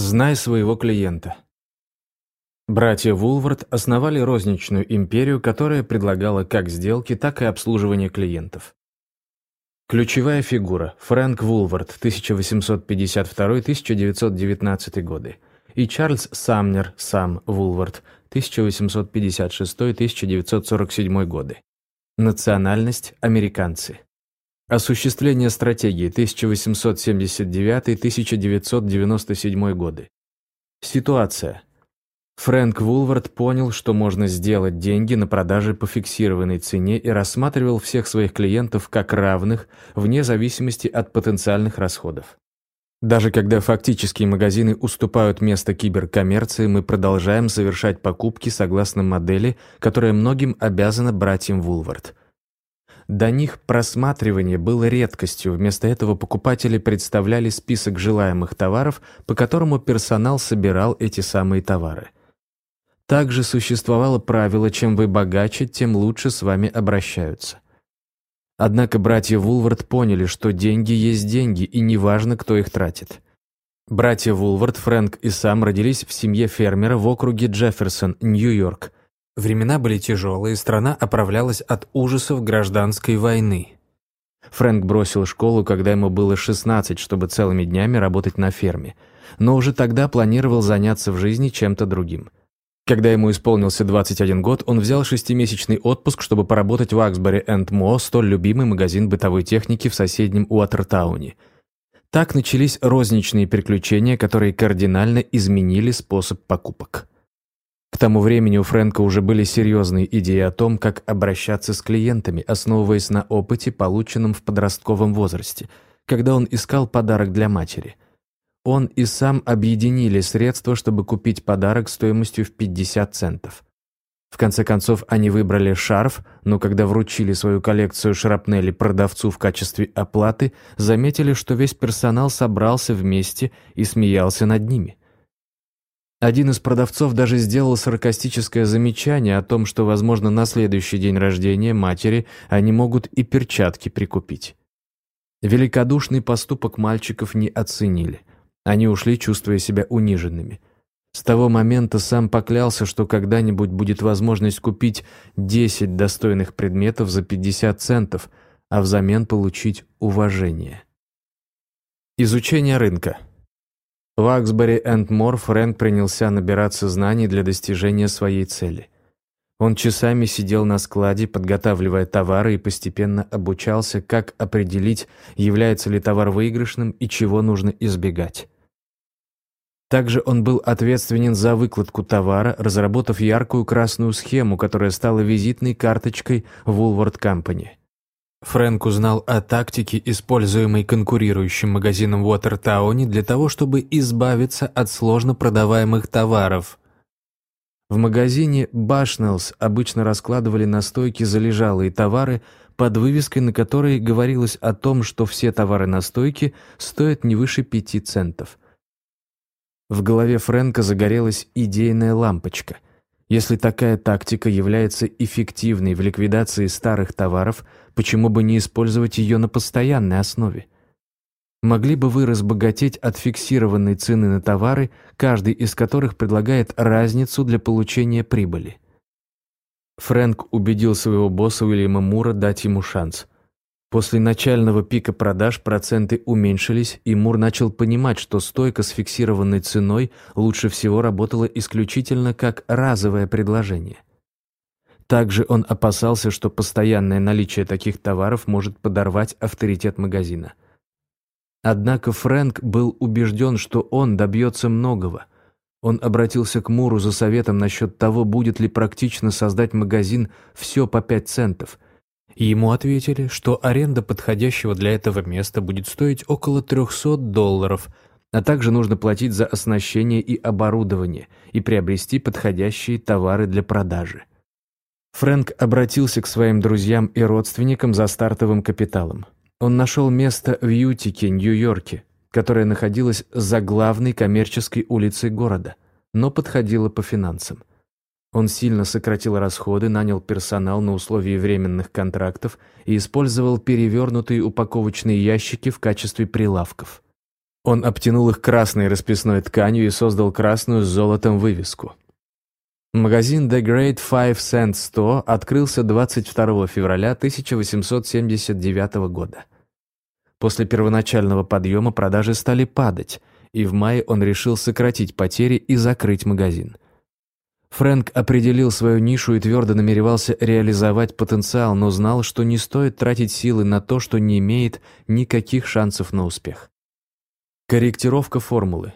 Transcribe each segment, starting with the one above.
Знай своего клиента. Братья Вулвард основали розничную империю, которая предлагала как сделки, так и обслуживание клиентов. Ключевая фигура – Фрэнк Вулвард, 1852-1919 годы, и Чарльз Самнер, сам Вулвард, 1856-1947 годы. Национальность – американцы. Осуществление стратегии 1879-1997 годы. Ситуация. Фрэнк Вулвард понял, что можно сделать деньги на продаже по фиксированной цене и рассматривал всех своих клиентов как равных, вне зависимости от потенциальных расходов. Даже когда фактические магазины уступают место киберкоммерции, мы продолжаем совершать покупки согласно модели, которая многим обязана братьям Вулвард. До них просматривание было редкостью, вместо этого покупатели представляли список желаемых товаров, по которому персонал собирал эти самые товары – также существовало правило, чем вы богаче, тем лучше с вами обращаются. Однако братья Вулвард поняли, что деньги есть деньги, и неважно, кто их тратит. Братья Вулвард, Фрэнк и Сам родились в семье фермера в округе Джефферсон, Нью-Йорк. Времена были тяжелые, страна оправлялась от ужасов гражданской войны. Фрэнк бросил школу, когда ему было 16, чтобы целыми днями работать на ферме, но уже тогда планировал заняться в жизни чем-то другим – когда ему исполнился 21 год, он взял шестимесячный отпуск, чтобы поработать в Аксбери энд Мо, столь любимый магазин бытовой техники в соседнем Уотертауне. Так начались розничные приключения, которые кардинально изменили способ покупок. Тому времени у Фрэнка уже были серьезные идеи о том, как обращаться с клиентами, основываясь на опыте, полученном в подростковом возрасте, когда он искал подарок для матери – он и сам объединили средства, чтобы купить подарок стоимостью в 50 центов. В конце концов, они выбрали шарф, но когда вручили свою коллекцию шрапнели продавцу в качестве оплаты, заметили, что весь персонал собрался вместе и смеялся над ними. Один из продавцов даже сделал саркастическое замечание о том, что, возможно, на следующий день рождения матери они могут и перчатки прикупить. Великодушный поступок мальчиков не оценили. Они ушли, чувствуя себя униженными. С того момента сам поклялся, что когда-нибудь будет возможность купить 10 достойных предметов за 50 центов, а взамен получить уважение. Изучение рынка. В Аксбери энд Мор Фрэнк принялся набираться знаний для достижения своей цели. Он часами сидел на складе, подготавливая товары и постепенно обучался, как определить, является ли товар выигрышным и чего нужно избегать. Также он был ответственен за выкладку товара, разработав яркую красную схему, которая стала визитной карточкой Woolworth Company. Фрэнк узнал о тактике, используемой конкурирующим магазином в Уотертауне для того, чтобы избавиться от сложно продаваемых товаров. В магазине Башнеллс обычно раскладывали на стойке залежалые товары, под вывеской на которой говорилось о том, что все товары на стойке стоят не выше пяти центов. В голове Фрэнка загорелась идейная лампочка. Если такая тактика является эффективной в ликвидации старых товаров, почему бы не использовать ее на постоянной основе? Могли бы вы разбогатеть от фиксированной цены на товары, каждый из которых предлагает разницу для получения прибыли? Фрэнк убедил своего босса Уильяма Мура дать ему шанс. После начального пика продаж проценты уменьшились, и Мур начал понимать, что стойка с фиксированной ценой лучше всего работала исключительно как разовое предложение. Также он опасался, что постоянное наличие таких товаров может подорвать авторитет магазина – Однако Фрэнк был убежден, что он добьется многого. Он обратился к Муру за советом насчет того, будет ли практично создать магазин «все по пять центов». И ему ответили, что аренда подходящего для этого места будет стоить около 300 долларов, а также нужно платить за оснащение и оборудование и приобрести подходящие товары для продажи. Фрэнк обратился к своим друзьям и родственникам за стартовым капиталом. Он нашел место в Ютике, Нью-Йорке, которое находилось за главной коммерческой улицей города, но подходило по финансам. Он сильно сократил расходы, нанял персонал на условии временных контрактов и использовал перевернутые упаковочные ящики в качестве прилавков. Он обтянул их красной расписной тканью и создал красную с золотом вывеску. Магазин The Great Five Cent Store открылся 22 февраля 1879 года. После первоначального подъема продажи стали падать, и в мае он решил сократить потери и закрыть магазин. Фрэнк определил свою нишу и твердо намеревался реализовать потенциал, но знал, что не стоит тратить силы на то, что не имеет никаких шансов на успех. Корректировка формулы.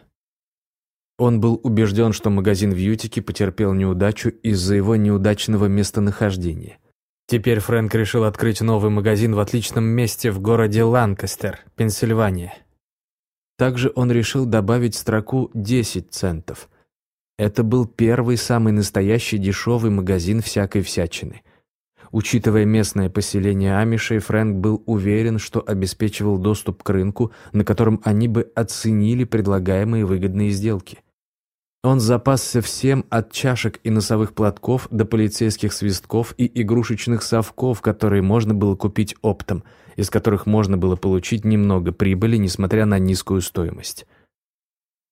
Он был убежден, что магазин в Ютике потерпел неудачу из-за его неудачного местонахождения. Теперь Фрэнк решил открыть новый магазин в отличном месте в городе Ланкастер, Пенсильвания. Также он решил добавить строку «10 центов», это был первый самый настоящий дешевый магазин всякой всячины. Учитывая местное поселение Амишей, Фрэнк был уверен, что обеспечивал доступ к рынку, на котором они бы оценили предлагаемые выгодные сделки. Он запасся всем от чашек и носовых платков до полицейских свистков и игрушечных совков, которые можно было купить оптом, из которых можно было получить немного прибыли, несмотря на низкую стоимость.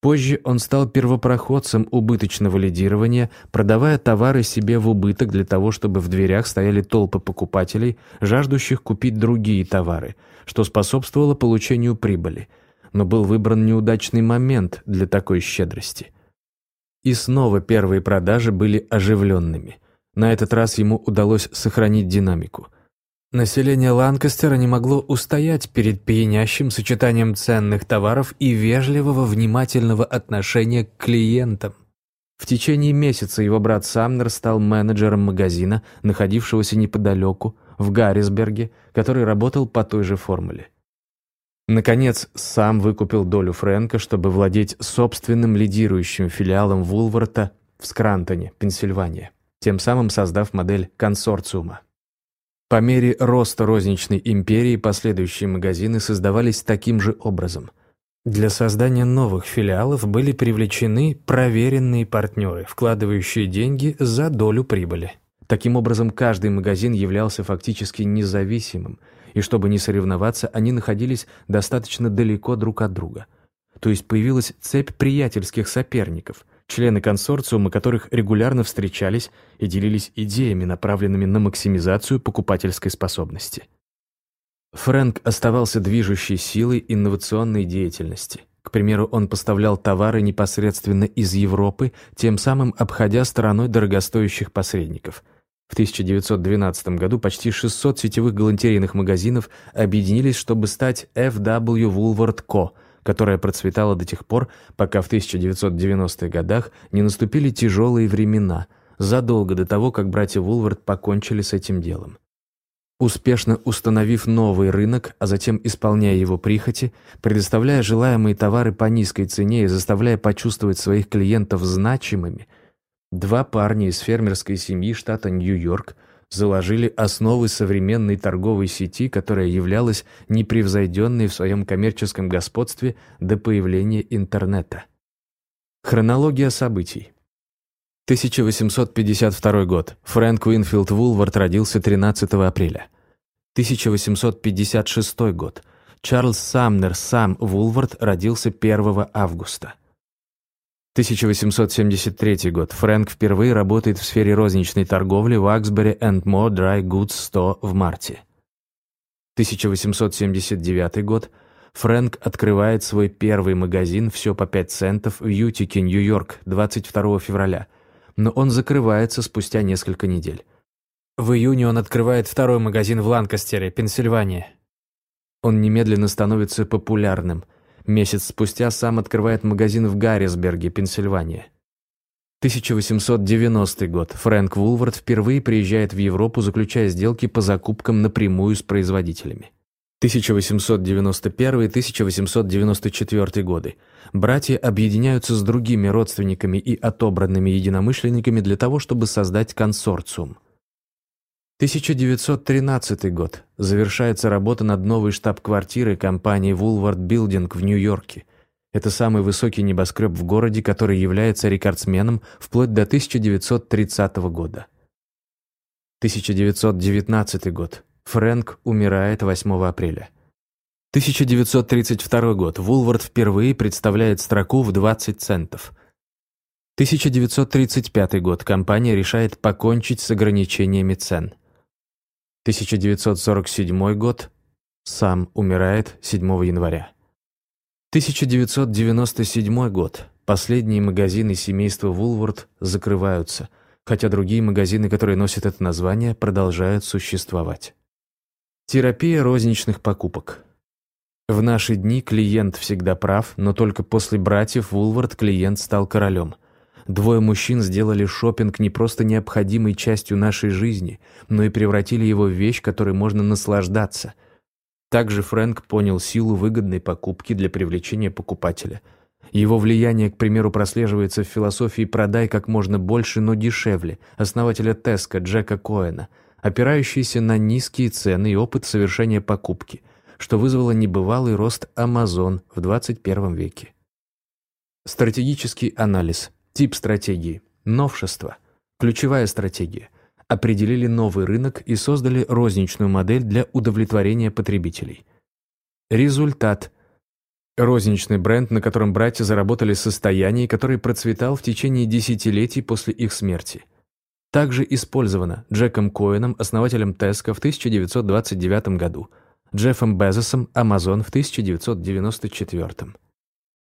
Позже он стал первопроходцем убыточного лидирования, продавая товары себе в убыток для того, чтобы в дверях стояли толпы покупателей, жаждущих купить другие товары, что способствовало получению прибыли. Но был выбран неудачный момент для такой щедрости. И снова первые продажи были оживленными. На этот раз ему удалось сохранить динамику – Население Ланкастера не могло устоять перед пьянящим сочетанием ценных товаров и вежливого, внимательного отношения к клиентам. В течение месяца его брат Самнер стал менеджером магазина, находившегося неподалеку, в Гаррисберге, который работал по той же формуле. Наконец, сам выкупил долю Фрэнка, чтобы владеть собственным лидирующим филиалом Вулварта в Скрантоне, Пенсильвания, тем самым создав модель консорциума. По мере роста розничной империи последующие магазины создавались таким же образом. Для создания новых филиалов были привлечены проверенные партнеры, вкладывающие деньги за долю прибыли. Таким образом, каждый магазин являлся фактически независимым, и чтобы не соревноваться, они находились достаточно далеко друг от друга. То есть появилась цепь приятельских соперников – члены консорциума которых регулярно встречались и делились идеями, направленными на максимизацию покупательской способности. Фрэнк оставался движущей силой инновационной деятельности. К примеру, он поставлял товары непосредственно из Европы, тем самым обходя стороной дорогостоящих посредников. В 1912 году почти 600 сетевых галантерейных магазинов объединились, чтобы стать FW Woolworth Co., которая процветала до тех пор, пока в 1990-х годах не наступили тяжелые времена, задолго до того, как братья Вулвард покончили с этим делом. Успешно установив новый рынок, а затем исполняя его прихоти, предоставляя желаемые товары по низкой цене и заставляя почувствовать своих клиентов значимыми, два парня из фермерской семьи штата Нью-Йорк – заложили основы современной торговой сети, которая являлась непревзойденной в своем коммерческом господстве до появления интернета. Хронология событий. 1852 год. Фрэнк Уинфилд Вулвард родился 13 апреля. 1856 год. Чарльз Самнер Сам Вулвард родился 1 августа. 1873 год. Фрэнк впервые работает в сфере розничной торговли в Аксбери and More Dry Goods 100 в марте. 1879 год. Фрэнк открывает свой первый магазин «Все по 5 центов» в Ютике, Нью-Йорк, 22 февраля, но он закрывается спустя несколько недель. В июне он открывает второй магазин в Ланкастере, Пенсильвания. Он немедленно становится популярным – Месяц спустя сам открывает магазин в Гаррисберге, Пенсильвания. 1890 год. Фрэнк Вулвард впервые приезжает в Европу, заключая сделки по закупкам напрямую с производителями. 1891-1894 годы. Братья объединяются с другими родственниками и отобранными единомышленниками для того, чтобы создать консорциум. 1913 год. Завершается работа над новой штаб-квартирой компании Woolward Building в Нью-Йорке. Это самый высокий небоскреб в городе, который является рекордсменом вплоть до 1930 года. 1919 год. Фрэнк умирает 8 апреля. 1932 год. Вулвард впервые представляет строку в 20 центов. 1935 год. Компания решает покончить с ограничениями цен. 1947 год. Сам умирает 7 января. 1997 год. Последние магазины семейства Вулвард закрываются, хотя другие магазины, которые носят это название, продолжают существовать. Терапия розничных покупок. В наши дни клиент всегда прав, но только после братьев Вулвард клиент стал королем. Двое мужчин сделали шопинг не просто необходимой частью нашей жизни, но и превратили его в вещь, которой можно наслаждаться. Также Фрэнк понял силу выгодной покупки для привлечения покупателя. Его влияние, к примеру, прослеживается в философии «продай как можно больше, но дешевле» основателя Теска Джека Коэна, опирающейся на низкие цены и опыт совершения покупки – что вызвало небывалый рост Amazon в 21 веке. Стратегический анализ, тип стратегии, новшество, ключевая стратегия определили новый рынок и создали розничную модель для удовлетворения потребителей. Результат – розничный бренд, на котором братья заработали состояние, который процветал в течение десятилетий после их смерти. Также использовано Джеком Коэном, основателем Tesco в 1929 году – Джеффом Безосом Amazon в 1994